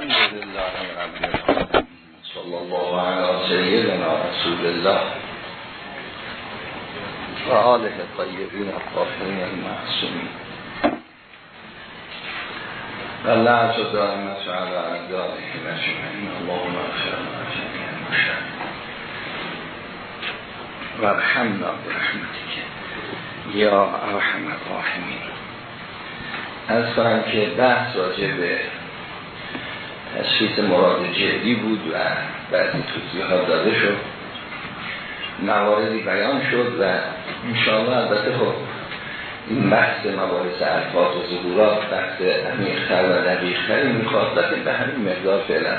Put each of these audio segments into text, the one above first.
الحمد لله رب العالمين صلى الله على سيدنا رسول الله و آله الطیبین الطاهرین المعصومین و الله تو دائمت على اعدائه مجمعین اللهم اغفر لنا جميعا مشاهد و ارحمنا برحمتك یا ارحم الراحمین از که بحث راجع به تشخیص مراد جدی بود و بعضی توضیح ها داده شد. مواردی بیان شد و انشاءالله البته خب این بحث مباحث الفاظ و ظهورات بحث عمیقتر و دقیقتری می‌خواد. لیکن به همین مقدار فعلا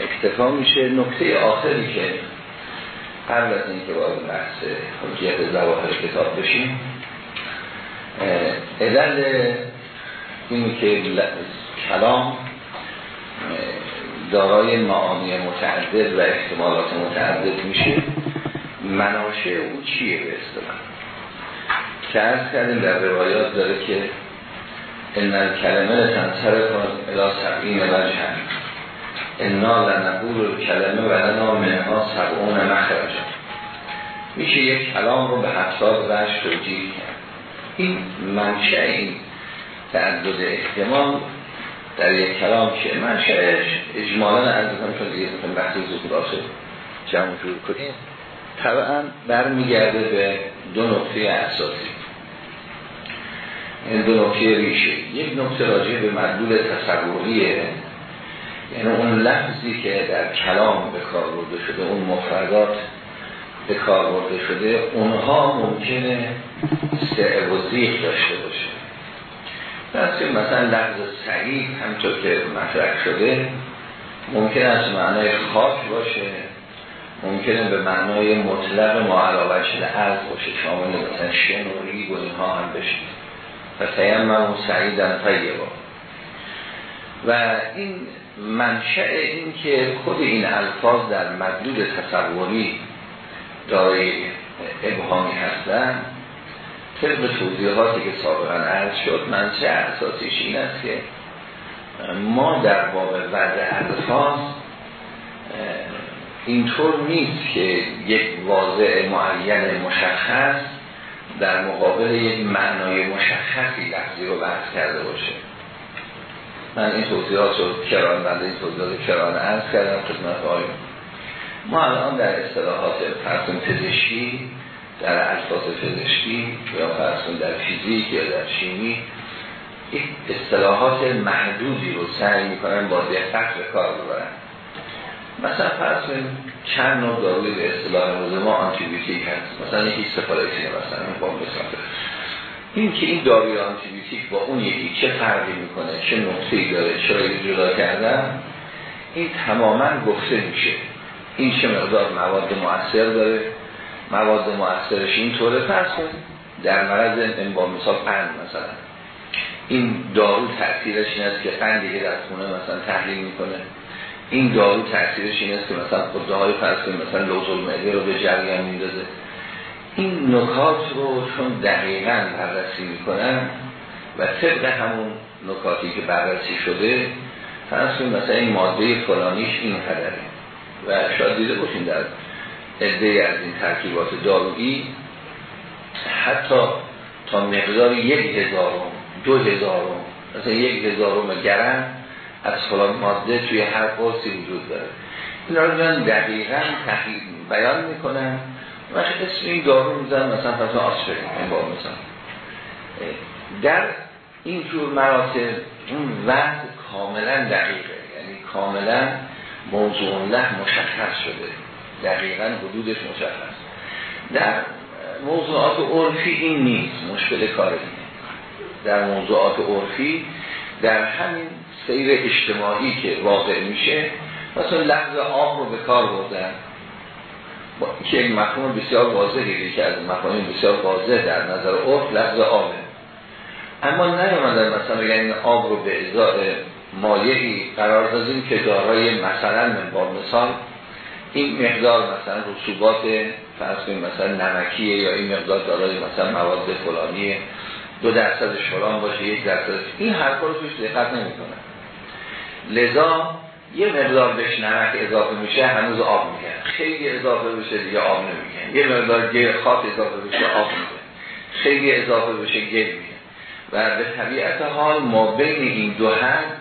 اکتفا میشه. نکته آخری که قبل از اینکه وارد بحث حجیت زواهر کتاب بشیم علل اینی که کلام دارای معانی متعدد و احتمالات متعدد میشه. مناشه او چیه به اصطلاح؟ که از کردیم در روایات داره که ان کلمه تنصر کن الا سبعین وجه انا لنقول کلمه و لنا منها سبعون مخرج میشه یک کلام رو به هفتاد وجه توجیه کرد. این منشه این تعدد احتمال در یک کلام که منشأش اجمالا از چون دیگه بحث ذکرات جمع جور کنیم طبعا برمیگرده به دو نقطه اساسی. این دو نقطه ریشه. یک نقطه راجع به مدلول تصوریه یعنی اون لفظی که در کلام به کار برده شده اون مفردات به کار برده شده اونها ممکنه استعوازیق داشته باشه. دسته مثلا لفظ سعید همطور که مطرح شده ممکن است معنای خاک باشه ممکنه به معنای مطلق معلاوه شده از باشه. شامل مثلا شن و ریگ و اینها هم بشه و تیم من سعیدن طیبا. و این منشأ این که خود این الفاظ در مدلول تصوری دارای ابهامی هستن طبق توضیحاتی که سابقا عرض شد منشه اساسیش این است که ما در باب وضع الفاظ اینطور نیست که یک واضع معین مشخص در مقابل یک معنای مشخصی لفظی رو بحث کرده باشه. من این توضیحات رو کران بنده این توضیحات کران عرض کردم خدمت آیم ما الان در اصطلاحات فرض کن پزشکی در اساس پزشکی یا فرض کن در فیزیک یا در شیمی این اصطلاحات محدودی رو سعی می‌کنن با دقت به کار ببرن. مثلا فرض چند نوع داروی به اصطلاح روز ما آنتیبیوتیک هست. مثلا یکی سفالکسینه مثلا با مثال این که این داروی آنتیبیوتیک با اون یکی چه فرقی می‌کنه چه نقطه‌ای داره چرا جدا کردن؟ این تماما گفته میشه. این چه مقدار مواد مؤثر داره؟ مواد مؤثرش این طوره فرض در مرض با مثال قند مثلا. این دارو تاثیرش این است که قندی که در خونه مثلا تحلیل می‌کنه این دارو تاثیرش این است که مثلا خودده های فرض مثلا لوز المعده رو به جریان میندازه. این نکات رو چون دقیقا بررسی می‌کنن و طبق همون نکاتی که بررسی شده فرض مثلا این ماده فلانیش این قدره و شاید دیده باشین در عده از این ترکیبات دارویی حتی تا مقدار یک هزارم دو هزارم مثلا یک هزارم گرم از فلان ماده توی هر قرصی وجود داره. این رو دارن دقیقا تحقیق بیان می‌کنن. و اسم این دارو میزن مثلا پس آسپرین با مثلا. در این جور مراتب اون وقت کاملا دقیقه یعنی کاملا موضوع مشخص شده. دقیقا حدودش مشخص. در موضوعات عرفی این نیست مشکل کار در موضوعات عرفی در همین سیر اجتماعی که واقع میشه مثلا لحظه آب رو به کار بردن. که یک مفهوم بسیار واضحی که از مفاهیم بسیار واضح در نظر عرف لحظه آبه. اما نیامدن مثلا بگن این آب رو به ازای مایعی قرار دادیم که دارای مثلا من با مثال این مقدار مثلا رسوبات فرض مثلا نمکیه یا این مقدار دارای مثلا مواد فلانیه دو درصد فلان باشه یک درصد. این حرفا رو توش دقت نمی‌کنن لذا یه مقدار بهش نمک اضافه میشه هنوز آب میگن خیلی اضافه بشه دیگه آب نمیگن یه مقدار گل خاط اضافه بشه آب میگن خیلی اضافه بشه گل میگن و به طبیعت حال ما بین این دو حد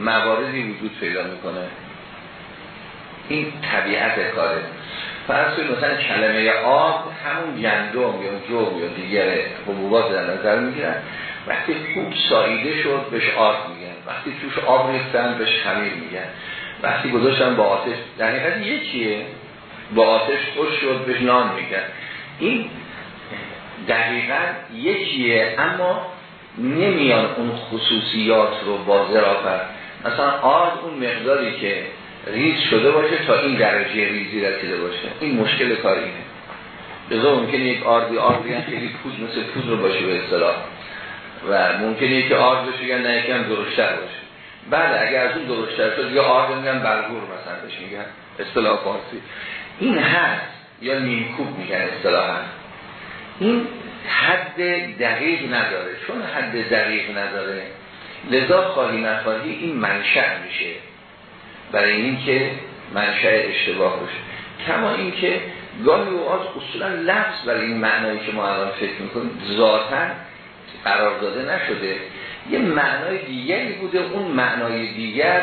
مواردی وجود پیدا می‌کنه. این طبیعت کاره. فرض کنید مثلا کلمه آب همون گندم یا جو یا دیگر حبوبات در نظر می‌گیرن. وقتی خوب ساییده شد بهش آب میگن. وقتی توش آب ریختن بهش خمیر میگن. وقتی گذاشتن با آتش در حقیقت یکیه با آتش خوش شد بهش نان میگن. این دقیقا یکیه اما نمیان اون خصوصیات رو با ظرافت. مثلا آرد اون مقداری که ریز شده باشه تا این درجه ریزی رسیده باشه. این مشکل کار اینه. لذا ممکنه یک آردی آردی خیلی پودر مثل پودر باشه به اصطلاح. و ممکنه که آرد بشه یا نه یکم درشتر باشه. بعد اگر از اون درشتر شد یا آرد میگن بلغور مثلا بهش میگن. اصطلاح فارسی. این هست یا نیمکوب میگن اصطلاحا. این حد دقیق نداره. چون حد دقیق نداره لذا خواهی نخواهی این منشأ میشه. برای اینکه منشأ اشتباه باشه. کما اینکه گاهی اوقات اصولا لفظ برای این معنایی که ما الان فکر می‌کنیم ذاتا قرار داده نشده. یه معنای دیگری بوده اون معنای دیگر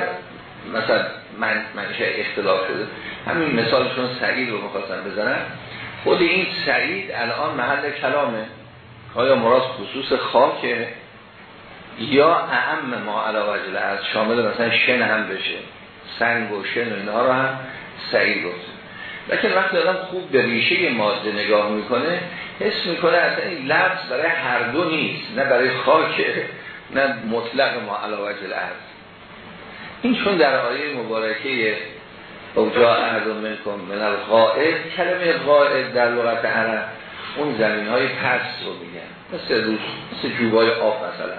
مثلا من منشه اختلاف شده. همین مثالشون سعید رو می‌خواستن بزنن خود این سعید الان محل کلامه. آیا مراد خصوص خاکه؟ یا اعم ما علاوه از شامل مثلا شن هم بشه. سنگ و شن و اینها رو هم سعید گفته لیکن وقتی آدم خوب به ریشه ماده نگاه می‌کنه حس می‌کنه اصلا این لفظ برای هر دو نیست نه برای خاک نه مطلق ما علاوه الارض این چون در آیه مبارکه اوجا احد منکم من الغائب کلمه غائب در لغت عرب اون زمین های پس رو میگن. مثل روز مثل جوبای آب مثلا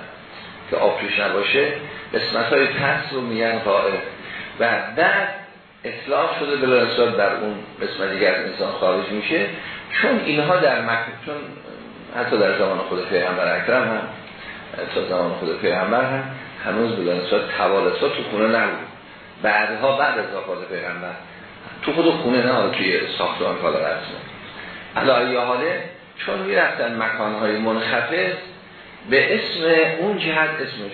که آب توش نباشه قسمت های پس رو میگن غائب و بعد اطلاق شده بلا در اون قسمت دیگر از انسان خارج میشه. چون اینها در مکه چون حتی در زمان خود پیغمبر اکرم هم تا زمان خود پیغمبر هم هنوز بلا نسبت توالسا تو خونه نبود. بعدها بعد از وفات پیغمبر تو خود خونه نه توی ساختمان کالا رسمه علایه حاله چون می‌رفتن مکانهای منخفض به اسم اون جهت اسمش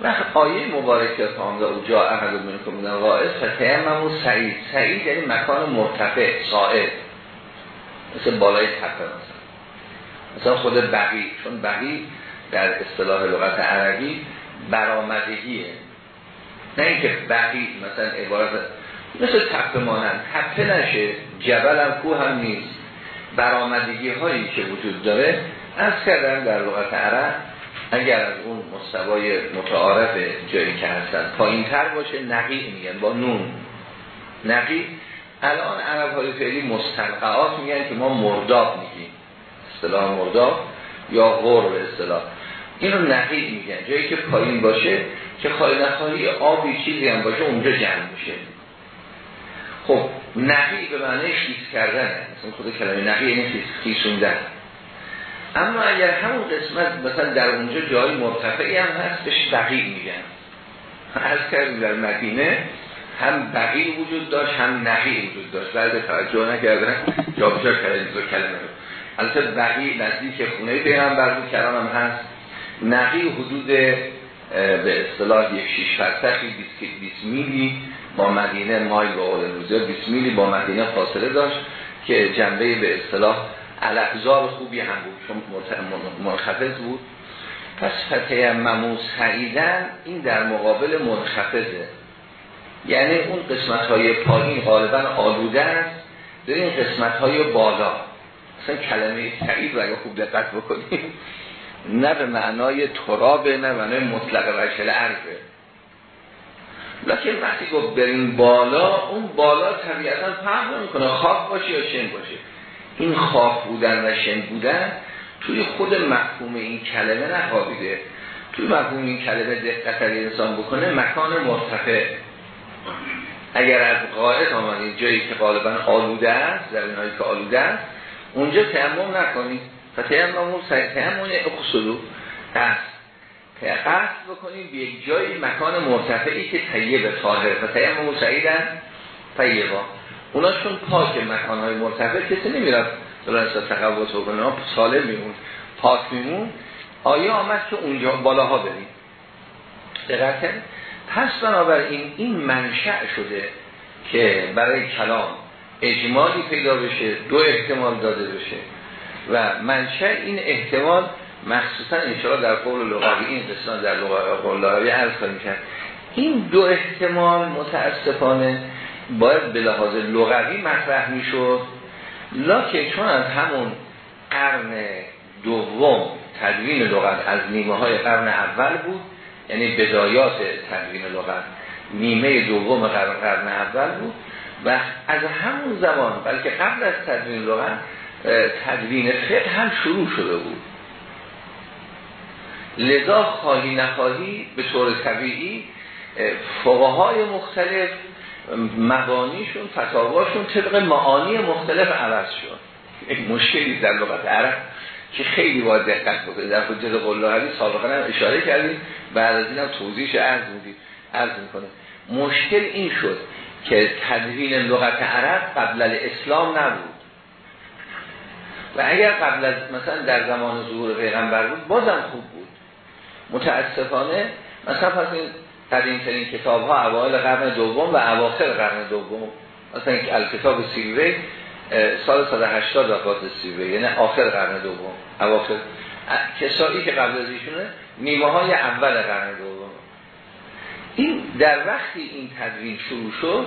و آیه مبارکه فامده او جا احد من الغائز فتیمم و سعید. سعید یعنی مکان مرتفع ساعد مثل بالای تپه مثلا. مثلا خود بقی چون بقی در اصطلاح لغت عربی برآمدگیه. نه اینکه بقی مثلا عبارت مثل تپه مانند. تپه نشه جبل هم کوه هم نیست. برآمدگی هایی که وجود داره از کردن در لغت عرب اگر از اون مستوای متعارف جایی که هستن پایین تر باشه نقی میگن با نون. نقی الان عرب های فعلی مستلقعات میگن که ما مرداب میگیم. اصطلاح مرداب یا غور به اصطلاح. اینو نقی میگن. جایی که پایین باشه که خواهی نخواهی آبی چیزی هم باشه اونجا جمع میشه. خب نقی به معنی خیس کردن مثلا خود کلمه نقی یعنی خیسوندن. اما اگر همون قسمت مثلا در اونجا جای مرتفعی هم هست بهش بقیل میگن. از کردیم در مدینه هم بقیل وجود داشت هم نقی وجود داشت. بعد توجه نکردن. جا بجا کردن دو کلمه رو. البته بقیل نزدیک خونه پیغمبر بود کرام هم هست. نقی حدود به اصطلاح یک شیش فرسخی 20 میلی با مدینه مایل با اول روزی 20 میلی با مدینه فاصله داشت که جنبه به اصطلاح علقزار خوبی هم بود. چون منخفض بود. پس فتح مموس سعیدن این در مقابل منخفضه. یعنی اون قسمت های پایین غالبا آلوده است. در این قسمت های بالا. مثلا کلمه سعید اگه خوب دقت بکنیم نه به معنای ترابه نه معنای مطلق وشل عرضه. لیکن وقتی گفت بریم بالا اون بالا طبیعتا فرق می‌کنه خاک باشه یا شن باشه. این خاک بودن و شن بودن توی خود مفهوم این کلمه نخوابیده. توی مفهوم این کلمه دقت انسان بکنه مکان مرتفع. اگر از قاعد آمدید جایی که غالبا آلوده است در اینهایی که آلوده است اونجا تیمم نکنید و تیمم تیمم اقصدو است. قصد بکنیم به یک جایی مکان مرتفعی که طیب طاهر. و تیمم سعیدن طیبا. اوناشون پاک مکانهای مرتفع کسی نمی‌رفت درسته تقوض کنه سالم میمون پاک میمون. آیا آمد که اونجا بالاها بریم. دقیقا پس بنابراین این منشأ شده که برای کلام اجمالی پیدا بشه دو احتمال داده بشه. و منشأ این احتمال مخصوصا انشاءالله در قول لغوی این قسمت در قول لغوی عرض کرد این دو احتمال متاسفانه باید به لحاظ لغوی مطرح می‌شد. لکه چون از همون قرن دوم تدوین لغت از نیمه های قرن اول بود یعنی بدایات تدوین لغت نیمه دوم قرن, قرن اول بود و از همون زمان بلکه قبل از تدوین لغت تدوین فقه هم شروع شده بود. لذا خواهی نخواهی به طور طبیعی فقهای مختلف مبانیشون فتاواشون طبق معانی مختلف عوض شد. یک مشکلی در لغت عرب که خیلی باید دقت بکنید. در حجت قلاهوی سابقا هم اشاره کردیم. بعد از این هم توضیحش عرض بودیم عرض می‌کنه مشکل این شد که تدوین لغت عرب قبل اسلام نبود. و اگر قبل از مثلا در زمان ظهور پیغمبر بود بازم خوب بود. متاسفانه مثلا پس قدیم ترین کتاب ها اوایل قرن دوم و اواخر قرن دوم. مثلا کتاب سیلوی سال 180 وفات سیلوی یعنی آخر قرن دوم. اواخر. کسایی که قبل از ایشونه نیمه های اول قرن دوم. این در وقتی این تدوین شروع شد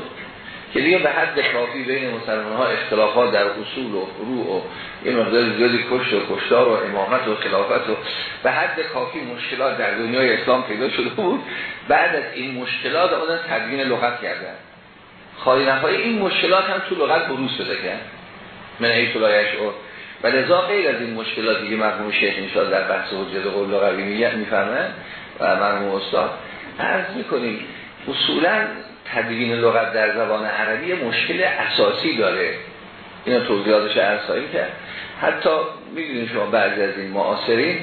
که دیگه به حد کافی بین مسلمان ها اختلافات در اصول و فروع و یه مقدار زیادی کشت و کشتار و امامت و خلافت و به حد کافی مشکلات در دنیای اسلام پیدا شده بود. بعد از این مشکلات آمدن تدوین لغت کردن. نخواهی این مشکلات هم تو لغت بروز شده کرد من ای طولایش او. و لذا غیر از این مشکلاتی که مرحوم شیخ انشاء در بحث حجت قول لغوی میفرمن و مرحوم استاد عرض می‌کنیم اصولا تدوین لغت در زبان عربی مشکل اساسی داره. اینا توضیحاتش ارسایی کرد. حتی می‌دونید شما بعضی از این معاصرین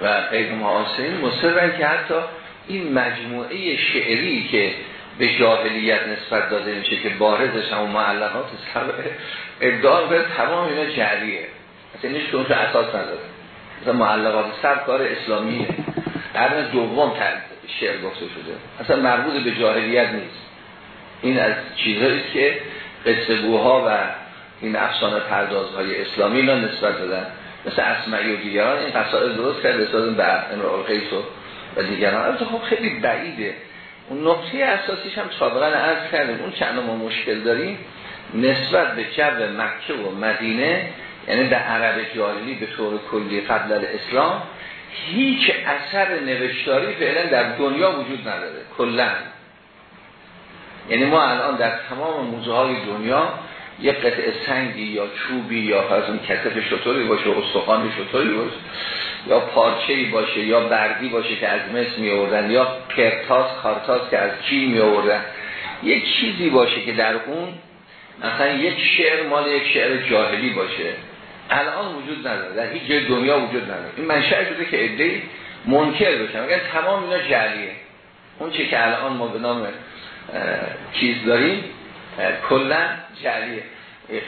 و غیر معاصرین مصرن که حتی این مجموعه شعری که به جاهلیت نسبت داده میشه که بارزش هم معلقات سبعه ادعا به تمام اینا جریه. اصلا نیست که اساس نداره. مثلا معلقات سب کار اسلامیه. قرن دوم شعر گفته شده. اصلا مربوط به جاهلیت نیست. این از چیزهایی که قصه و این افسانه پردازهای اسلامی اینا نسبت دادن. مثل اسمعی و دیگران این قصائد درست کرد رسالت به امرال قیس و, و دیگران. البته خب خیلی بعیده. اون نقطه اساسیش هم سابقا عرض کردیم. اون چند ما مشکل داریم نسبت به جو مکه و مدینه یعنی در عرب جاهلی به طور کلی قبل اسلام هیچ اثر نوشتاری فعلا در دنیا وجود نداره. کلا. یعنی ما الان در تمام موزه های دنیا یک قطعه سنگی یا چوبی یا از اون کتف شطوری باشه استخوان شطوری باشه یا پارچه‌ای باشه یا بردی باشه که از مصر می آوردن یا کرتاس کارتاس که از چین می آوردن یک چیزی باشه که در اون مثلا یک شعر مال یک شعر جاهلی باشه. الان وجود نداره در هیچ جای دنیا وجود نداره. این منشأ شده که ایده منکر بشن. اگر تمام اینا جعلیه. اون چه که الان ما به نام چیز داریم کلا جعلیه.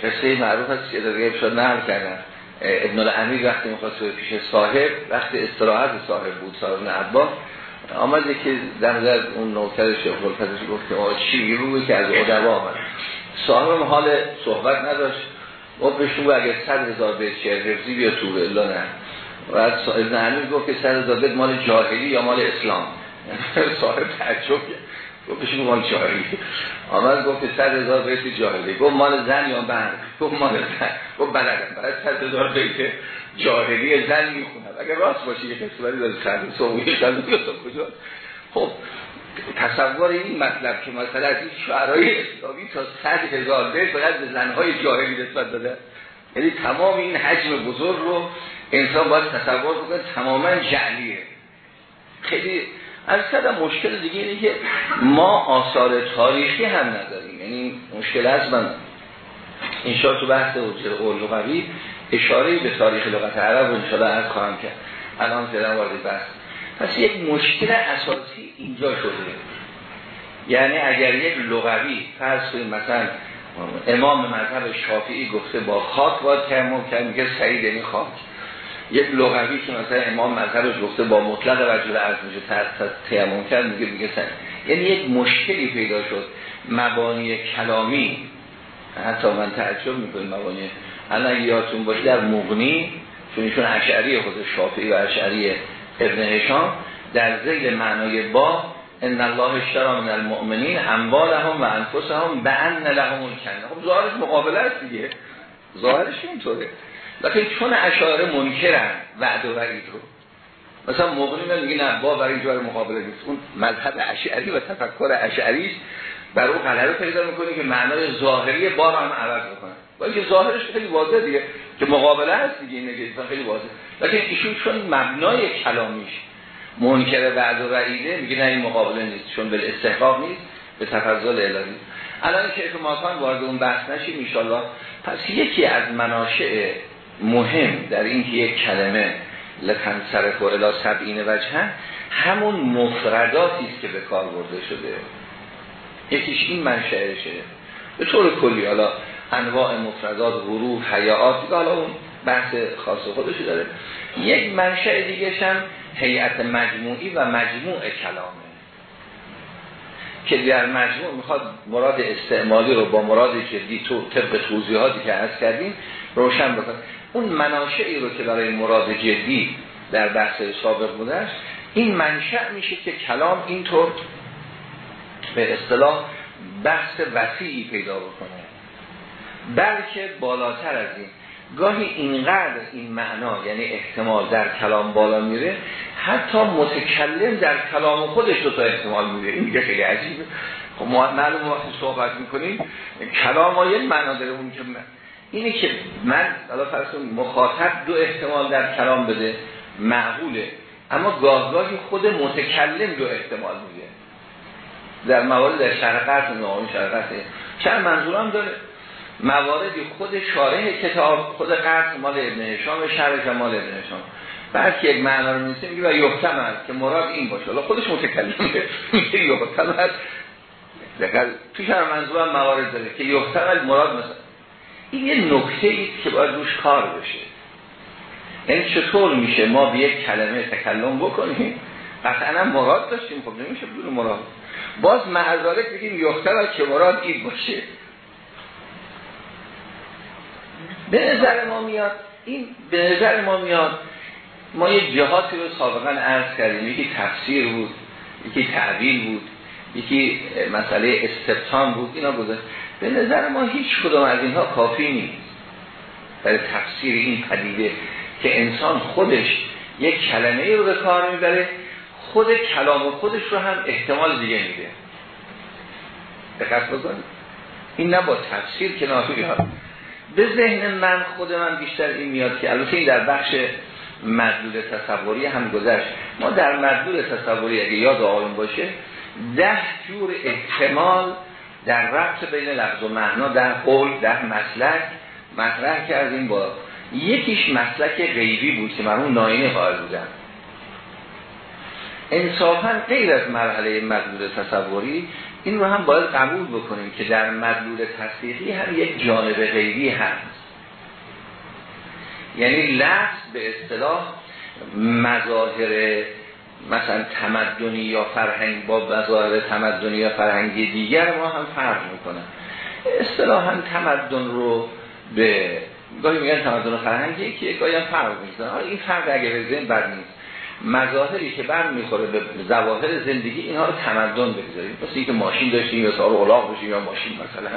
قصه معروف که دیگه شد نقل کردن ابن الامیر وقتی می‌خواست پیش صاحب وقتی استراحت صاحب بود صاحب عباس آمده که در نظر اون نوکر شیخ گفت که چی روی که از ادبا آمد. صاحب حال صحبت نداشت. و به شما اگر صد هزار بیت شعر حفظی بیا تو الا نه. و ابن امیر گفت که صد هزار بیت مال جاهلی یا مال اسلام؟ صاحب تعجب گفت بشون مال جاهلی. آمد گفت صد هزار بیت جاهلی. گفت مال زن یا مرد؟ گفت مال زن. گفت بلدم برای صد هزار بیت جاهلی زن می‌خونم اگر راست باشه یه قسمتی داره صد سومی صد کجا خب تصور این مطلب که مثلا از این شعرهای اسلامی تا صد هزار بیت فقط به زنهای جاهلی نسبت داده. یعنی تمام این حجم بزرگ رو انسان باید تصور بکنه. تماما جعلیه. خیلی از کردم مشکل دیگه اینه که ما آثار تاریخی هم نداریم. یعنی مشکل از من انشاء تو بحث قول لغوی اشاره به تاریخ لغت عرب و انشاءالله از خواهم کرد. الان زیادم وارد بحث. پس یک مشکل اساسی اینجا شده. یعنی اگر یک لغوی فرض کنیم مثلا امام مذهب شافعی گفته با خاک باید کرد میگه سعید یعنی خاک. یک لغوی که مثلا امام مذهبش گفته با مطلق وجود از میشه تیمم کرد میگه میگه سعید یعنی یک مشکلی پیدا شد. مبانی کلامی حتی من تعجب می‌کنم مبانی. الان یادتون باشه در مغنی چون ایشون اشعری خود شافعی و اشعری ابن هشام در زیل معنای با ان الله اشترا من المؤمنین اموالهم و انفسهم بان لهم الجنه خب ظاهرش مقابله است دیگه. ظاهرش اینطوره. لیکن چون اشاره منکرن وعد و وعید رو مثلا مغنی میگه نه با برای جوار مقابله نیست. اون مذهب اشعری و تفکر اشعری بر اون غلبه پیدا می‌کنه که معنای ظاهری با هم عوض می‌کنه با اینکه ظاهرش خیلی واضحه دیگه. که مقابله هست دیگه این خیلی واضحه. لیکن ایشون چون مبنای کلامیش منکر بعد و وعیده میگه نه این مقابله نیست. چون به استحقاق نیست به تفضل الهی. الان که ماکان وارد اون بحث نشیم ان پس یکی از مناشع مهم در این که یک کلمه لکن سرف و الا سبعین وجه همون مفرداتی است که به کار برده شده. یکیش این منشأشه. به طور کلی حالا انواع مفردات حروف حیات حالا اون بحث خاص خودشی داره. یک منشأ دیگه هم هیئت مجموعی و مجموع کلامه. که در مجموع می‌خواد مراد استعمالی رو با مراد جدی تو طبق توضیحاتی که از کردیم روشن بکنه. اون مناشعی رو که برای مراد جدی در بحث سابق بودش این منشأ میشه که کلام اینطور به اصطلاح بحث وسیعی پیدا بکنه. بلکه بالاتر از این گاهی اینقدر این معنا یعنی احتمال در کلام بالا میره حتی متکلم در کلام خودش رو تا احتمال میره این دیگه خیلی عجیبه. خب معلوم وقتی صحبت می‌کنیم کلام ها یه معنا داره. اون که اینه که من حالا مخاطب دو احتمال در کلام بده معقوله. اما گاهگاهی خود متکلم دو احتمال میده. در موارد در شرقت نوعی شرقته چند منظورم داره. مواردی خود شارح کتاب خود قرص مال ابن هشام شرح مال ابن هشام. بعد که یک معنا رو میسه میگه و یحتمل که مراد این باشه. حالا خودش متکلمه میگه یحتمل. دقیقا توش هم موارد داره که یحتمل مراد مثلا این یه نکته است که باید روش کار بشه. این چطور میشه ما به یک کلمه تکلم بکنیم؟ قطعا مراد داشتیم. خب نمیشه بدون مراد. باز معذارت بگیم یحتمل که مراد این باشه. به نظر ما میاد این به نظر ما میاد ما یک جهاتی رو سابقا عرض کردیم. یکی تفسیر بود یکی تعبیل بود یکی مسئله استبتان بود. اینا بوده به نظر ما هیچ کدوم از اینها کافی نیست. برای تفسیر این پدیده که انسان خودش یک کلمه رو به کار می‌بره خود کلام خودش رو هم احتمال دیگه میده. دقت بکنید این نه با تفسیر که نافیه به ذهن من خود من بیشتر این میاد که البته این در بخش مدلول تصوری هم گذشت. ما در مدلول تصوری اگه یاد آقایون باشه ده جور احتمال در ربط بین لفظ و معنا در قول در مسلک مطرح کردیم با یکیش مسلک غیبی بود که من اون ناینه قائل بودم. انصافا غیر از مرحله مدلول تصوری این رو هم باید قبول بکنیم که در مدلول تصدیقی هم یک جانب غیبی هست. یعنی لفظ به اصطلاح مظاهر مثلا تمدنی یا فرهنگ با مظاهر تمدنی یا فرهنگی دیگر ما هم فرق می‌کنن اصطلاحا تمدن رو به گاهی میگن تمدن فرهنگی که گاهی هم فرق می‌کنن این فرق اگه به ذهن بر نیست مظاهری که بر می‌خوره به ظواهر زندگی اینها رو تمدن بگذاریم. مثل اینکه ماشین داشتیم یا سوار الاغ بشیم یا ماشین مثلا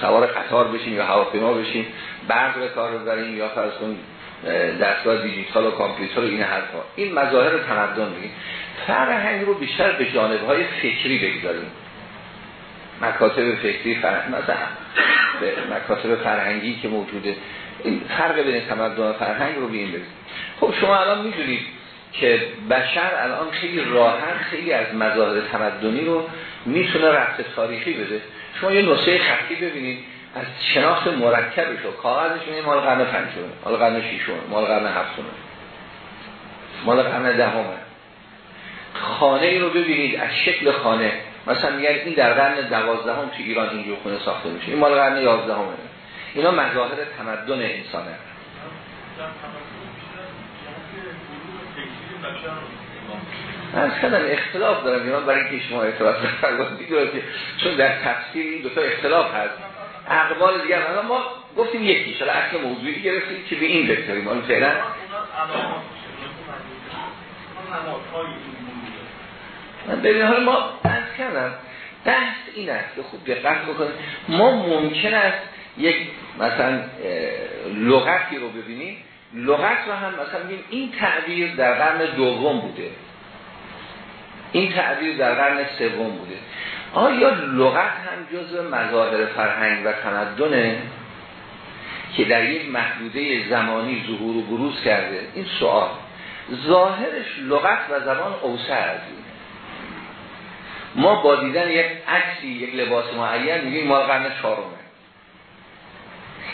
سوار قطار بشیم یا هواپیما بشیم برق به کار ببریم یا فرض دستگاه دیجیتال و کامپیوتر و این حرفا. این مظاهر تمدن بگیم فرهنگ رو بیشتر به جانب های فکری بگذاریم. مکاتب فکری فرهنگ مثلا مکاتب فرهنگی که موجوده. این فرق بین تمدن و فرهنگ رو بیم خب شما الان می‌دونید که بشر الان خیلی راحت خیلی از مظاهر تمدنی رو می‌تونه رفت تاریخی بده. شما یه نسخه خطی ببینید. از شناخت مرکبش و کاغذش میگه مال قرن پنجم مال قرن ششم مال قرن هفتم مال قرن دهم خانه ای رو ببینید از شکل خانه. مثلا میگن این در قرن دوازدهم تو ایران اینجور خونه ساخته میشه. این مال قرن یازدهمه. اینا مظاهر تمدن انسانه. من کردم اختلاف دارم. ایران برای اینکه شما اعتراض چون در تفسیر این دوتا اختلاف هست. اقوال دیگر ما گفتیم یکی شده اصل موضوعی گرفتیم که به این بکتریم اون فعلا من ببین حالا ما از کردم. بحث این است که خوب دقت بکنیم. ما ممکن است یک مثلا لغتی رو ببینیم. لغت رو هم مثلا بگیم این تعبیر در قرن دوم بوده. این تعبیر در قرن سوم بوده. آیا لغت هم جزء مظاهر فرهنگ و تمدنه که در یک محدوده زمانی ظهور و بروز کرده؟ این سوال. ظاهرش لغت و زبان اوسع از ما با دیدن یک عکسی یک لباس معین میگیم ما قرن چهارمه.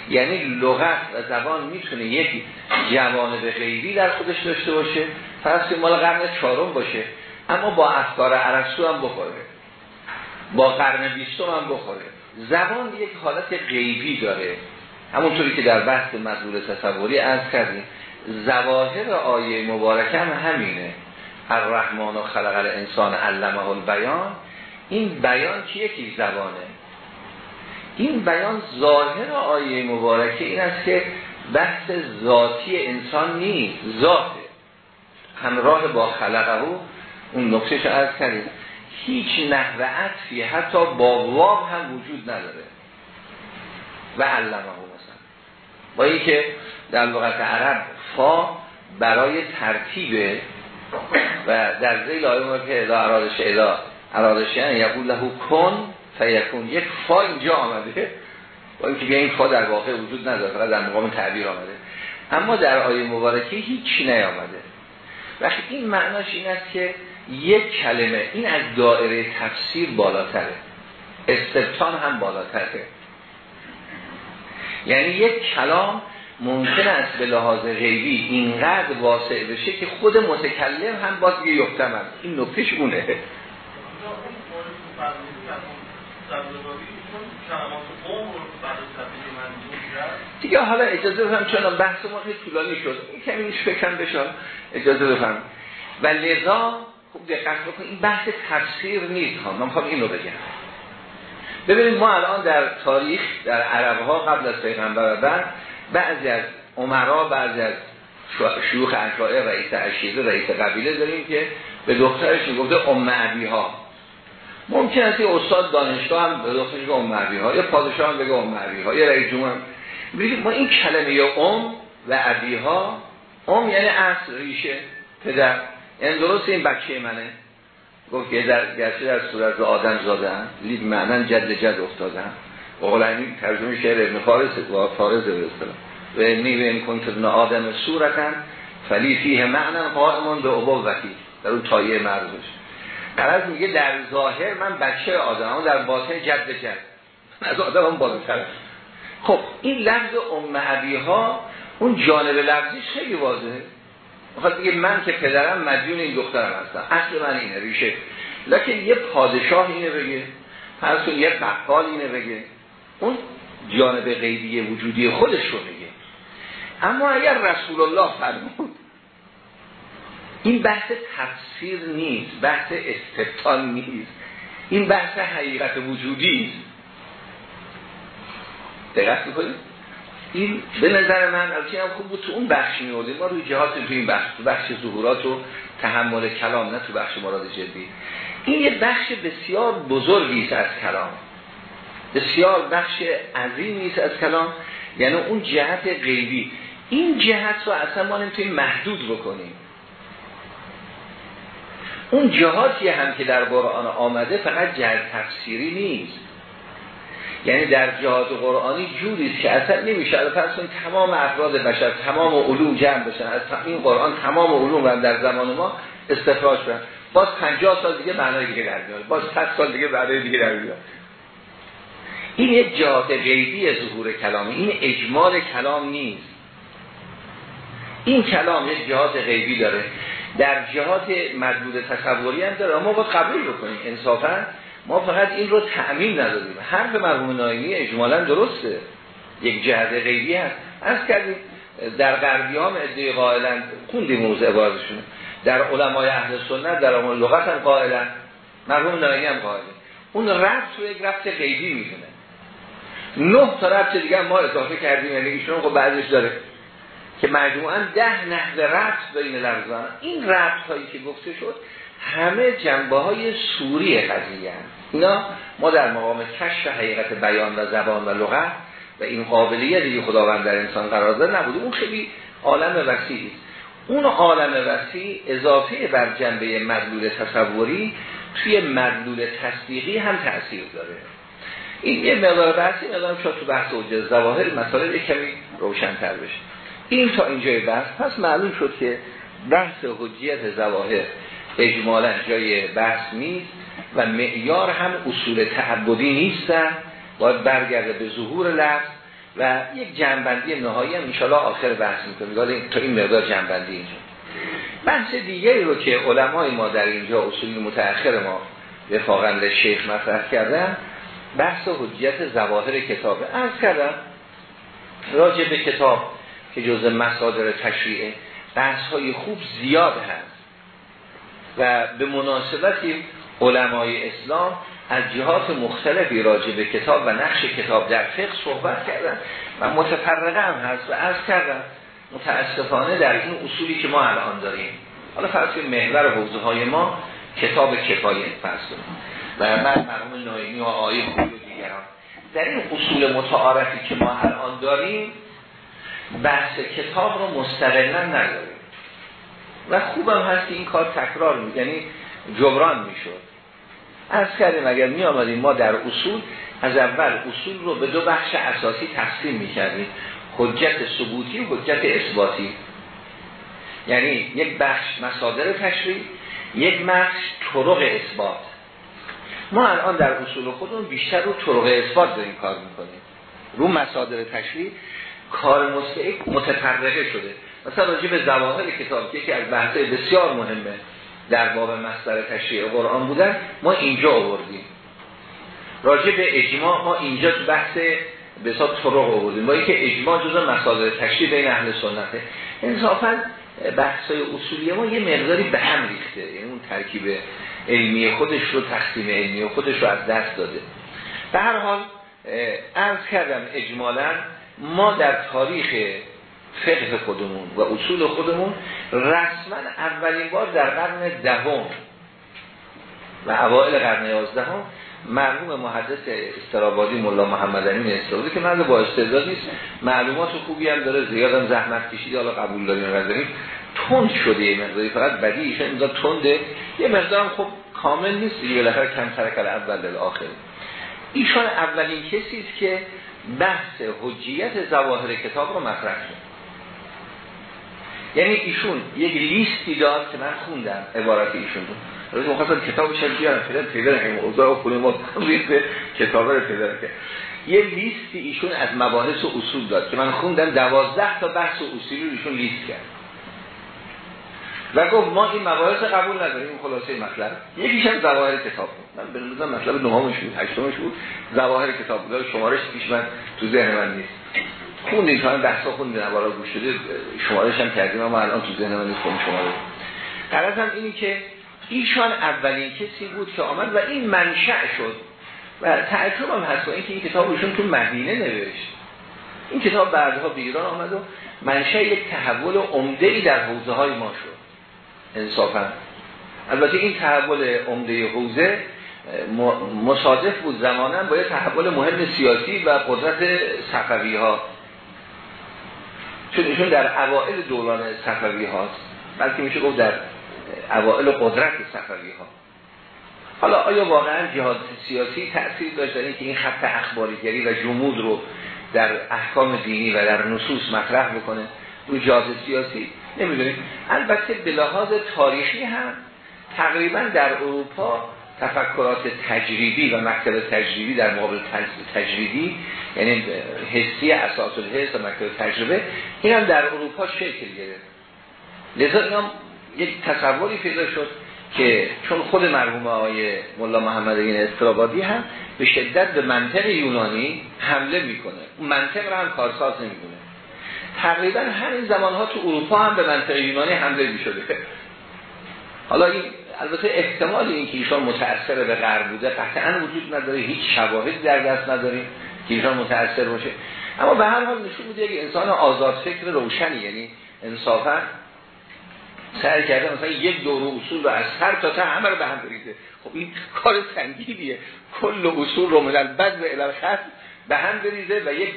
یعنی لغت و زبان می‌تونه یک جوانب غیبی در خودش داشته باشه فرض مال قرن چهارم باشه اما با افکار عرستو هم بخوره. با قرن بیستم هم بخوره. زبان یک حالت غیبی داره. همونطوری که در بحث مدلول تصوری از کردیم زواهر آیه مبارکه هم همینه. الرحمن و خلق الانسان علمه البیان. این بیان که یکی زبانه؟ این بیان ظاهر آیه مبارکه این است که بحث ذاتی انسان نیست ذاته. همراه با خلقه اون نقشش از کردیم. هیچ نحوه عطفی حتی با واب هم وجود نداره. و علمه مثلا. با اینکه در لغت عرب فا برای ترتیب و در زیل آیه که ادا ارادش ادا ارادش یعنی یقول له کن فیکون. یک فا اینجا آمده. با اینکه این فا در واقع وجود نداره فقط در مقام تعبیر آمده. اما در آیه مبارکه هیچ نیامده. وقتی این معناش این است که یک کلمه. این از دائره تفسیر بالاتره. استبتان هم بالاتره. یعنی یک کلام ممکن است به لحاظ غیبی اینقدر واسع بشه که خود متکلم هم باز یه یفتمن این نکتش اونه. دیگه حالا اجازه بفهم چون بحث ما طولانی شد. این کمی فکرم بشن اجازه بفهم. و لذا خوب دقت بکنید. این بحث تفسیر نیست ها. من این رو بگم. ببینید ما الان در تاریخ در عرب ها قبل از پیغمبر بعد بعضی از عمرا بعضی از شیوخ اشاعر رئیس اشیزه رئیس قبیله داریم که به دخترش می‌گفته ام ها ممکن است یه استاد دانشگاه هم به دخترش به ام ها یا پادشاه هم بگه ام ها یا رئیس جمهور ما این کلمه ام و ها ام یعنی اصل ریشه پدر. یعنی درست این بچه منه؟ گفت که در گرچه در صورت آدم زاده هم لید معنی جد جد و قلعی ترجمه شعر ابن فارس و فارس به و اینی و این کنت ابن آدم صورتن فلی فیه معنی قائمون به وقتی در اون تایه مرزش. قرار میگه در ظاهر من بچه آدم در باطن جد جد. از آدم هم خب این لفظ ام ها اون جانب لفظیش خیلی واضحه. می‌خواد بگه من که پدرم مدیون این دخترم هستم. اصل من اینه ریشه. لکن یه پادشاه اینه بگه پس یه بقال اینه بگه. اون جانب غیبی وجودی خودش رو میگه اما اگر رسول الله فرمود این بحث تفسیر نیست بحث استبطان نیست. این بحث حقیقت وجودی است دقت می‌کنید این به نظر من البته هم خوب بود تو اون بخش می ما روی جهات تو این بخش تو بخش ظهورات و تحمل کلام نه تو بخش مراد جدی. این یه بخش بسیار بزرگی است از کلام. بسیار بخش عظیمی است از کلام. یعنی اون جهت غیبی. این جهت رو اصلا ما نمی‌تونیم محدود بکنیم. اون جهاتی هم که در قرآن آمده فقط جهت تفسیری نیست. یعنی در جهات قرآنی جوری که اصلا نمیشه. پس تمام افراد بشر تمام علوم جمع بشن. از این قرآن تمام علوم رو در زمان ما استخراج کنن. باز 50 سال دیگه معنای دیگه در میاد. باز 100 سال دیگه بعد دیگه در میاد. این یک جهات غیبی ظهور کلامی. این اجمال کلام نیست. این کلام یک جهات غیبی داره. در جهات مدلول تصوری هم داره. ما باید قبول بکنیم انصافا ما فقط این رو تعمیم ندادیم. حرف مرحوم نایمی اجمالا درسته. یک جهت غیبی هست. از کردیم در غربی هم ادعای قائلن خوندیم موضع بازشون. در علمای اهل سنت در علمای لغت هم قائلن. مرحوم نایمی هم قائلن اون رفت رو یک رفت غیبی می‌دونه. نه تا رفت دیگه ما اضافه کردیم. یعنی ایشون خب بعضش داره که مجموعا ده نحوه رفت بین لفظان این رفت هایی که گفته شد همه جنبه های سوری قضیه هم. اینا ما در مقام کشف حقیقت بیان و زبان و لغت و این قابلیت دیگه خداوند در انسان قرار داده نبود اون خیلی عالم وسیعی اون عالم وسیع اضافه بر جنبه مدلول تصوری توی مدلول تصدیقی هم تأثیر داره. این یه مقدار بحثی مقدار شاید تو بحث اوجه زواهر مسائل کمی روشن‌تر بشه. این تا اینجای بحث پس معلوم شد که بحث حجیت زواهر اجمالا جای بحث نیست. و معیار هم اصول تعبدی نیستن. باید برگرده به ظهور لفظ و یک جنبندی نهایی هم انشاءالله آخر بحث می‌کنیم. تا این مقدار جنبندی اینجا. بحث دیگری رو که علمای ما در اینجا اصول متأخر ما وفاقند شیخ مطرح کردن بحث حجیت زواهر کتابه از کردم راجع به کتاب که جز مصادر تشریعه بحث های خوب زیاد هست. و به مناسبتی علمای اسلام از جهات مختلفی راجع به کتاب و نقش کتاب در فقه صحبت کردن و متفرقه هم هست و از کردن متاسفانه در این اصولی که ما الان داریم. حالا فرض محور حوزه های ما کتاب کفایه فرض و من مرحوم نایمی و آیه خوبی و دیگران. در این اصول متعارفی که ما الان داریم بحث کتاب رو مستقلا نداریم. و خوبم هست که این کار تکرار می یعنی جبران می‌شد. از کردیم اگر می آمدیم ما در اصول از اول اصول رو به دو بخش اساسی تقسیم می کردیم حجت ثبوتی و حجت اثباتی. یعنی یک بخش مصادر تشریع یک بخش طرق اثبات. ما الان در اصول خودمون بیشتر رو طرق اثبات داریم کار می‌کنیم. رو مصادر تشریع کار مستعق متفرقه شده. مثلا راجع به زواهر کتاب که از بحث بسیار مهمه. در باب مصدر تشریع قرآن بودن ما اینجا آوردیم. راجع به اجماع ما اینجا تو بحث به حساب طرق آوردیم. با اینکه اجماع جزء مصادر تشریع بین اهل سنته انصافا بحث های اصولی ما یه مقداری به هم ریخته. یعنی اون ترکیب علمی خودش رو تقسیم علمی خودش رو از دست داده. به هر حال عرض کردم اجمالا ما در تاریخ فقه خودمون و اصول خودمون رسما اولین بار در قرن دهم و اوائل قرن یازدهم مرحوم محدث استرابادی ملا محمد امین استرابادی که مرد با استعداد نیست معلومات خوبی هم داره زیاد هم زحمت کشیده حالا قبول داریم نداریم. تند شده یه مقداری فقط بدی ایشان اینجا تنده. یه مقدارم خب کامل نیست دیگه بالاخره کم ترکل اول دل آخر. ایشان اولین کسی است که بحث حجیت زواهر کتاب رو مطرح کرد. یعنی ایشون یک لیستی داد که من خوندم عبارت ایشون رو روز مخواستم کتابش هم بیارم فیلم پیدا نکنیم اوضاع پول ما ریخت کتابه رو پیدا کرد. یه لیستی ایشون از مباحث و اصول داد که من خوندم دوازده تا بحث و اصولی رو ایشون لیست کرد. و گفت ما این مباحث قبول نداریم این خلاصه مطلب. یکیش هم ظواهر کتاب بود. من به نظرم مطلب نهمش بود هشتمش بود. ظواهر کتاب بود. شمارش پیش من تو ذهن من نیست. خوندیم تا بحثا خوندیم نوارا گوش شده شمارش هم کردیم اما الان تو ذهن من نیست شماره. قرار هم اینی که ایشان اولین کسی بود که آمد و این منشأ شد. و تعجب هم هست اینکه این کتاب ایشون تو مدینه نوشت. این کتاب بعدها به ایران آمد و منشأ یک تحول عمده ای در حوزه های ما شد. انصافا. البته این تحول عمده حوزه مصادف بود زمانا با یه تحول مهم سیاسی و قدرت صفوی ها چون ایشون در اوائل دوران صفوی هاست بلکه میشه گفت در اوائل قدرت صفوی ها حالا آیا واقعا جهاد سیاسی تأثیر داشت که این خط اخباریگری و جمود رو در احکام دینی و در نصوص مطرح بکنه؟ رو جهاد سیاسی نمی‌دونیم البته به لحاظ تاریخی هم تقریبا در اروپا تفکرات تجریبی و مکتب تجریبی در مقابل تجریبی یعنی حسی اساس الحس و مکتب تجربه این هم در اروپا شکل گرفت. لذا اینا یک تصوری پیدا شد که چون خود مرحوم آقای مولا محمد این استرابادی هم به شدت به منطق یونانی حمله می‌کنه. منطق رو هم کارساز نمی‌دونه. تقریبا همین زمان ها تو اروپا هم به منطق یونانی حمله می‌شده. حالا این البته احتمال این که ایشان متأثر به غرب بوده قطعا وجود نداره هیچ شواهد در دست نداریم که ایشان متأثر باشه. اما به هر حال نشون بوده یک انسان آزاد فکر روشنی یعنی انصافا سعی کرده مثلا یک دور اصول رو از هر تا تا همه رو به هم بریده خب این کار سنگینیه. کل اصول رو من البد و الالخط به هم بریده و یک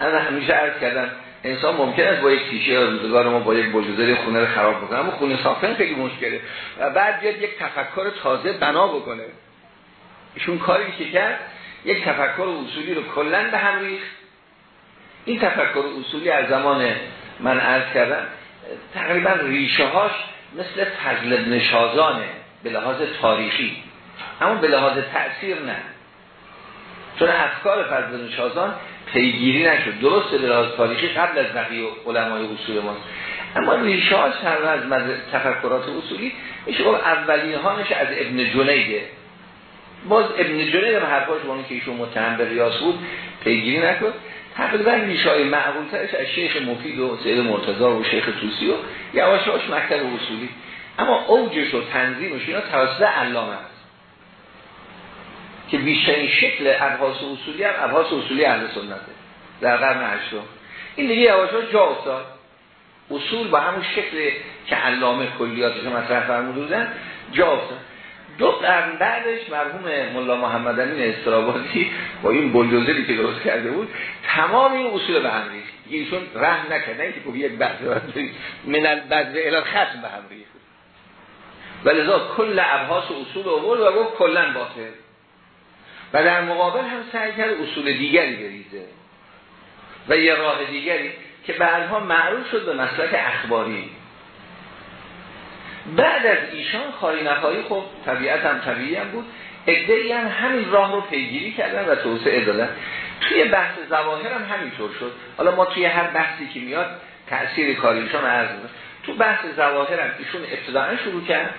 انا همیشه عرض کردم انسان ممکن است با یک تیشه روزگار ما با یک بلدوزر خونه رو خراب بکنه. اما خونه ساختن خیلی مشکله. و بعد بیاد یک تفکر تازه بنا بکنه. ایشون کاری که کرد یک تفکر اصولی رو کلا به هم ریخت. این تفکر اصولی از زمان من عرض کردم تقریبا ریشه هاش مثل فضل ابن شازانه به لحاظ تاریخی. اما به لحاظ تأثیر نه. چون افکار فضل ابن شازان پیگیری نشد. درست به لحاظ تاریخی قبل از بقیه علمای اصول ما اما ریشه هاش از تفکرات اصولی میشه گفت هانش از ابن جنیده باز ابن جنید هم حرفاش با که ایشون متهم به ریاض بود پیگیری نکرد. تقریبا ریشه های معقول ترش از شیخ مفید و سید مرتضا و شیخ توسی و یواش یواش مکتب اصولی. اما اوجش و تنظیمش اینا توسط علامه. است که بیشترین شکل ابحاث اصولی هم ابحاث اصولی اهل سنته در قرن هشتم. این دیگه یواش جا افتاد. اصول با همون شکل که علامه کلیاتش مطرح فرمودن جا افتاد. دو قرن بعدش مرحوم ملا محمد امین استرابادی با این بلدوزری که درست کرده بود تمام این اصول به هم ریخت. ایشون رحم نکرد نه که یک بحث من البدر الى ختم به هم ریخت. ولذا کل ابحاث اصول اول و گفت کلا باطل. و در مقابل هم سعی کرد اصول دیگری بریزه. و یه راه دیگری که بعدها معروف شد به مسلک اخباری. بعد از ایشان خواهی نخواهی خب طبیعت هم طبیعی هم بود ادهی هم همین راه رو پیگیری کردن و توسعه دادن. توی بحث زواهر هم همینطور شد. حالا ما توی هر بحثی که میاد تأثیر کاریشان عرض تو بحث زواهر هم ایشون ابتداعا شروع کرد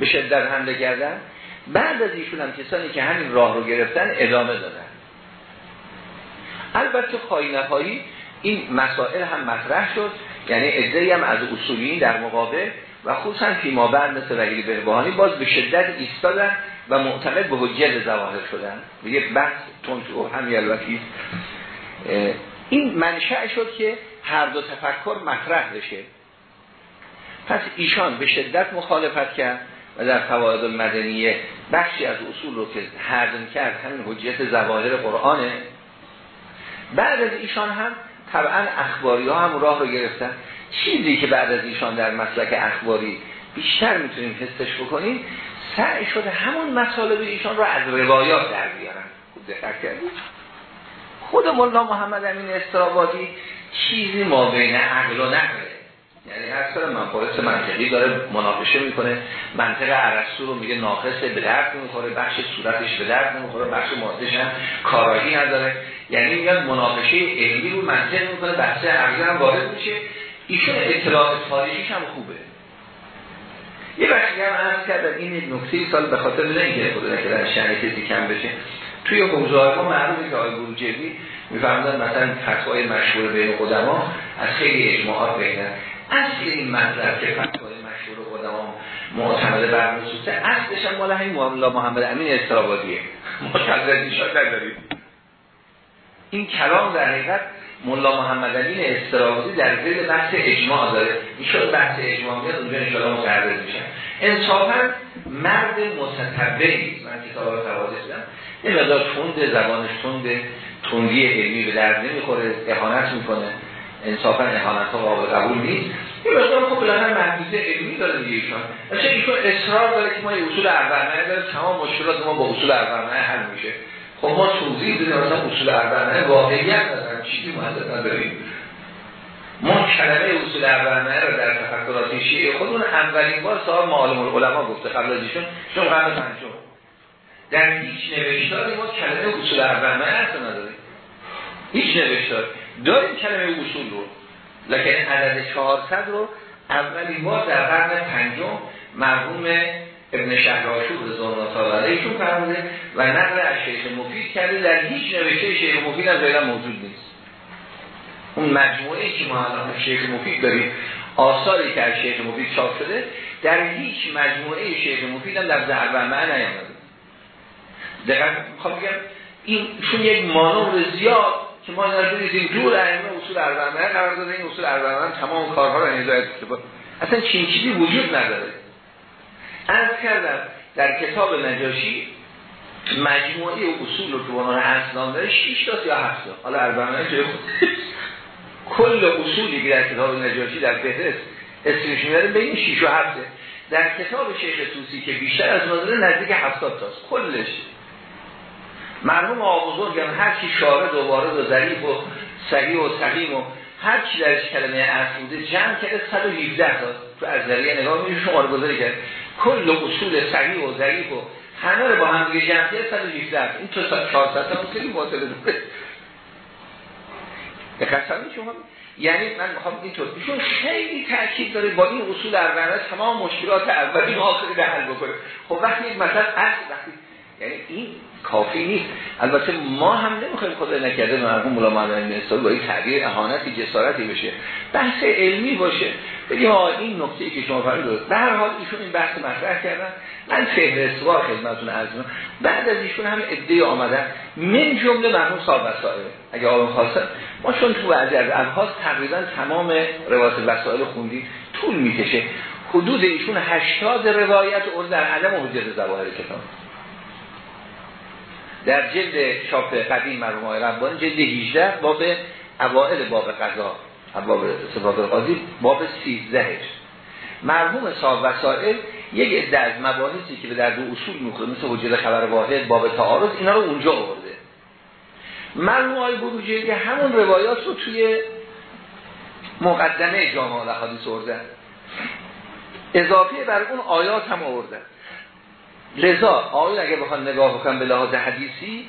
به شدت حمله کردن. بعد از ایشون هم کسانی که همین راه رو گرفتن ادامه دادن. البته خواهی نخواهی این مسائل هم مطرح شد یعنی ادهی هم از اصولین در مقابل و خصوصا فیما بعد مثل وحید بهبهانی باز به شدت ایستادن و معتقد به حجت زواهر شدن. یک بحث تونتو همی الوکی این منشأ شد که هر دو تفکر مطرح بشه. پس ایشان به شدت مخالفت کرد. و در فواید المدنیه بخشی از اصول رو که هردم کرد همین حجیت زواهر قرآنه. بعد از ایشان هم طبعا اخباری ها هم راه رو گرفتن. چیزی که بعد از ایشان در مسلک اخباری بیشتر می‌تونیم حسش بکنیم سعی شده همون مطالب ایشان رو از روایات در بیارن. کردید؟ خود مولا محمد امین استرابادی چیزی ما بین عقل و نقله یعنی هر سر منفعت منطقی داره مناقشه می‌کنه. منطق عرستو رو میگه ناقصه به درد نمی‌خوره بخش صورتش به درد نمی‌خوره بخش مادهش هم کارایی نداره. یعنی میاد مناقشه علمی رو منطق می‌کنه بحث عقلی هم وارد میشه. ایشون اطلاع تاریخیش هم خوبه. یه بخشی هم عرض کردن این نکته سال به خاطر نگه خود که در شنه کسی کم بشه. توی حوزه ها معروفه که آقای بروجردی مثلا فتوای مشهور بین قدما از خیلی اجماعات بینن اصل این مطلب که فتوای مشهور قدما معتمد بر نصوصه اصلش هم مال همین محمد امین استرابادیه. ما تدریجات نداریم. این کلام در حقیقت ملا محمد علی استرابادی در زیر بحث اجماع داره. این بحث اجماع میاد اونجا انشاءالله متعرض میشن انصافا مرد متطبعی من کتاب رو توازه شدم یه مقدار تند زبانش تند تندی علمی به درد نمی‌خوره. احانت می‌کنه. انصافا احانت ها قابل قبول نیست. یه مقدار خب بالاخره محدوده علمی داره دیگه ایشان. اصلا ایشون اصرار داره که ما یه اصول اربعه داره تمام مشکلات ما با اصول اربعه حل میشه. خب ما توضیح بدیم مثلا اصول اربعه واقعیت ندارم چیزی محدد نداریم. ما کلمه اصول اربعه رو در تفکرات شیعه خودمون اولین بار صاحب معالم العلماء گفته قبل از ایشون چون قرن پنجم. در هیچ نوشتاری ما کلمه اصول اربعه اصلا نداریم. هیچ نوشتار داریم کلمه اصول رو. لکن عدد 400 رو اولی بار در قرن پنجم مرحوم ابن شهراشور رضوان الله ایشون فرموده و نقل از شیخ مفید کرده. در هیچ نوشته شیخ مفید هم غیر موجود نیست. اون مجموعه که ما الان شیخ مفید داریم آثاری که از شیخ مفید چاپ شده در هیچ مجموعه شیخ مفید هم در ضرب معنا نیامده. دقیقا می‌خوام بگم این چون یک مانور زیاد که ما اینا رو بریزیم دور ائمه اصول اربعه قرار داده این اصول اربعه تمام کارها رو هدایت کرده اصلا چین چیزی وجود نداره. از کردم در کتاب نجاشی مجموعه اصول رو که عنوان اصلان داره 6 تا یا 7 تا. حالا اربعه جای کل اصولی که در کتاب نجاشی در فهرست اسمش میاره بین 6 و 7 در کتاب شیخ توسی که بیشتر از نظر نزدیک 70 تاست. کلش. مرحوم آبوزرگ هم هر چی شارد و وارد و ظریف و صحیح و سقیم و هر چی درش کلمه اصل بوده جمع کرده 117 تا تو از ذریعه نگاه میشه شما گذاری کرد کل اصول صحیح و ظریف و همه رو با هم دیگه جمع کرده 117 این تو 400 تا خیلی باطل به قسمی شما یعنی من می‌خوام اینطور ایشون خیلی تاکید داره با این اصول اربعه تمام مشکلات اولی و آخری به حل بکنه. خب وقتی مثلا اصل وقتی یعنی این کافی نیست. البته ما هم نمی‌خوایم خدا نکرده مرحوم مولا معلم با این تعبیر اهانتی جسارتی بشه. بحث علمی باشه. بگیم ها این نکته ای که شما فرمودید در هر حال ایشون این بحث مطرح کردن. من فهرستوار خدمتتون عرض بعد از ایشون هم ادعی آمدن. من جمله مرحوم صاحب وسائل. اگه آقا خواستن ما چون تو بعضی از الفاظ تقریبا تمام روایت وسائل خوندی طول می‌کشه. حدود ایشون 80 روایت اور در عدم حجت ظواهر کتاب. در جلد چاپ قدیم مرحوم آقای ربانی جلد 18 باب اوائل باب قضا باب صفات القاضی باب 13 مرحوم صاحب وسائل یک عده از مباحثی که به در دو اصول می‌خوره مثل وجود خبر واحد باب تعارض اینا رو اونجا آورده. مرحوم آقای بروجه که همون روایات رو توی مقدمه جامعه الاحادیث آوردن. اضافه بر اون آیات هم آوردن. لذا آقای اگه بخوان نگاه بکنم به لحاظ حدیثی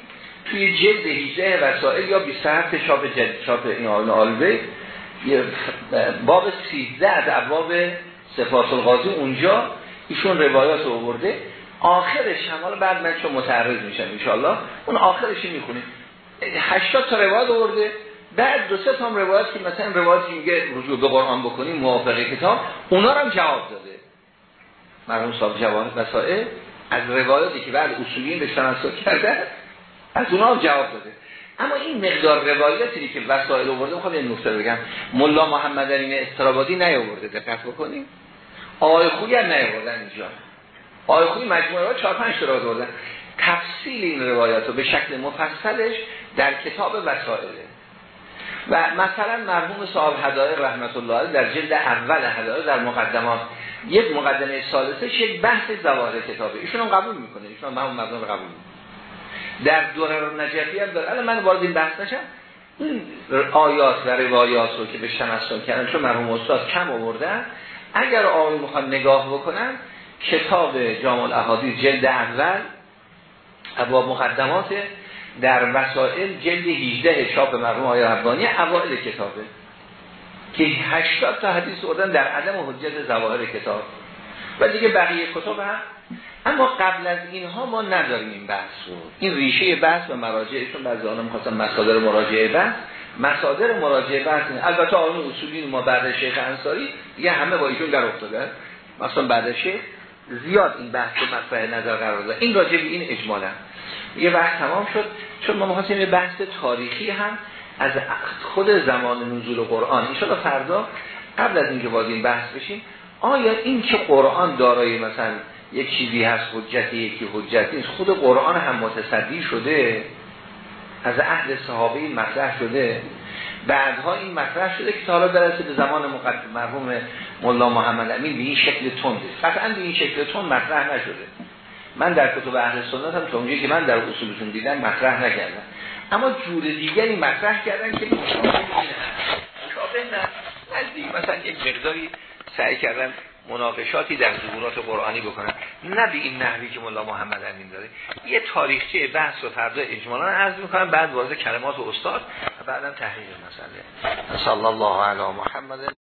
توی جلد 18 وسائل یا 27 شاپ جلد شاپ این آن آلبه باب 13 از ابواب صفات القاضی اونجا ایشون روایات رو آورده. آخرش هم حالا بعد من چون متعرض میشم انشالله اون آخرش می‌خونیم. 80 تا روایت آورده. بعد دو سه تا هم روایت که مثلا روایتی میگه رجوع به قرآن بکنیم موافق کتاب اونا رو هم جواب داده. مرحوم صاحب جواب وسائل. از روایاتی که بعد اصولیین به تناسل کرده از اونا هم جواب داده. اما این مقدار روایاتی که وسائل آورده می‌خوام این نکته بگم. ملا محمد علی استرابادی نیاورده دقت بکنیم آقای خویی هم نیاوردن اینجا. آقای خویی مجموعه 4 5 تا آوردن. تفصیل این روایات رو به شکل مفصلش در کتاب وسائله و مثلا مرحوم صاحب هدایق رحمت الله در جلد اول هدایق در مقدمات یک مقدمه سالسه یک بحث زواهر کتابه. ایشون هم قبول می‌کنه. ایشون هم همون قبول می‌کنه. در دوره نجفی هم داره. الان من وارد این بحث نشم. این آیات و روایات رو که به تمثل کردن چون مرحوم استاد کم آوردن اگر آقای می‌خوان نگاه بکنن کتاب جامع الاحادیث جلد اول ابواب مقدمات در وسائل جلد 18 چاپ مرحوم آیه ربانی اوائل کتابه. که 80 تا حدیث آوردن در عدم حجت ظواهر کتاب. و دیگه بقیه کتاب هم. اما قبل از اینها ما نداریم این بحث رو. این ریشه بحث و مراجعشون بعضی آنها می‌خواستن مصادر مراجعه بحث. مصادر مراجعه بحث این. البته آن اصولی ما بعد شیخ انصاری دیگه همه با ایشون در افتادن مثلا بعد شیخ زیاد این بحث رو مطرح نظر قرار داد این راجع این اجمالا. یه وقت تمام شد. چون ما می‌خواستیم یه بحث تاریخی هم از خود زمان نزول قرآن. ان فردا قبل از اینکه وارد این بحث بشیم آیا این که قرآن دارای مثلا یک چیزی هست حجتی یکی حجت نیست خود قرآن هم متصدی شده؟ از اهل صحابه این مطرح شده؟ بعدها این مطرح شده که حالا برسه به زمان مقدم مرحوم مولا محمد امین به این شکل تنده قطعا به این شکل تند مطرح نشده. من در کتب اهل سنت هم که من در اصولشون دیدم مطرح نکردم. اما جور دیگری مطرح کردن که مشابه نه. مثلا یک مقداری سعی کردن مناقشاتی در ظهورات قرآنی بکنن. نه به این نحوی که مولا محمد امین داره. یه تاریخچه بحث و فردا اجمالا عرض می‌کنم بعد وارد کلمات و استاد و بعدا تحلیل مسئله. صلی الله علی محمد.